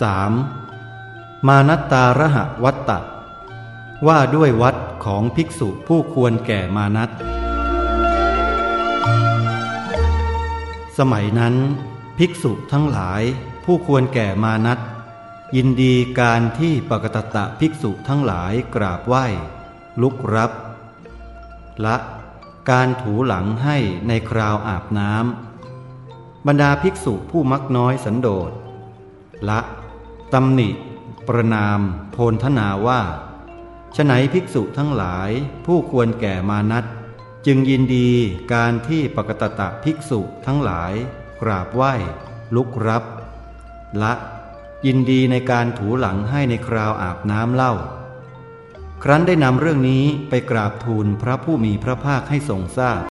3. มานัตตาระหะวัตตะ ว่าด้วยวัดของภิกษุผู้ควรแก่มานัตสมัยนั้น ภิกษุทั้งหลายผู้ควรแก่มานัตยินดีการที่ปกตตะภิกษุทั้งหลายกราบไหว้ ลุกรับ ละการถูหลังให้ในคราวอาบน้ำบรรดาภิกษุผู้มักน้อยสันโดษละ ตำหนิ ประนาม โพนทนาว่าฉไหนภิกษุทั้งหลายผู้ควรแก่มานัตจึงยินดีการที่ปกตตะภิกษุทั้งหลาย กราบไหว้ ลุกรับ ละ ยินดีในการถูหลังให้ในคราวอาบน้ำเล่า ครั้นได้นำเรื่องนี้ไปกราบทูลพระผู้มีพระภาคให้ทรงทราบ